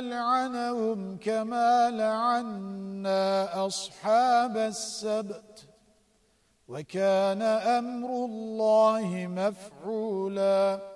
نلعنهم كما لعنا أصحاب السبت وكان أمر الله مفعولاً